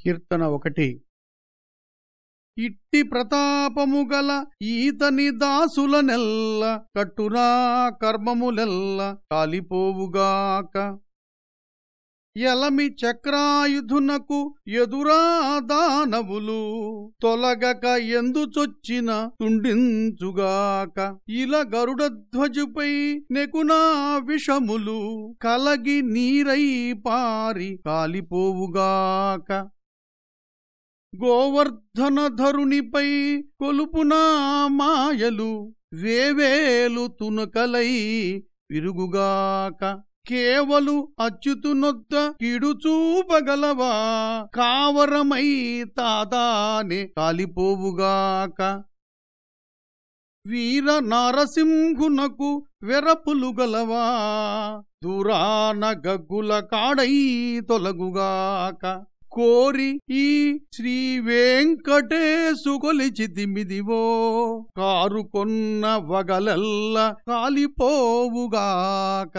కీర్తన ఒకటి. ఇట్టి ప్రతాపము గల ఈతని దాసులనెల్ల కట్టునా కర్మములెల్ల కాలిపోవుగాక. ఎలమి చక్రాయుధునకు ఎదురా దానవులు తొలగక ఎందుచొచ్చిన తుండించుగాక. ఇల గరుడధ్వజుపై నెకునా విషములు కలగి నీరై పారి కాలిపోవుగాక. గోవర్ధనధరునిపై కొలుపునా మాయలు వేవేలు తునకలై విరుగుగాక కేవలు అచ్యుతునొద్ద కిడుచూపగలవా? కావరమై తాదానే కాలిపోవుగాక. వీర నారసింహునకు వెరపులు గలవా? దూరాన గగ్గుల కాడై తొలగుగాక. కోరి ఈ శ్రీ వెంకటేశు కొలిచితిమిదివో కారు కొన్న వగలెల్ల కాలిపోవుగాక.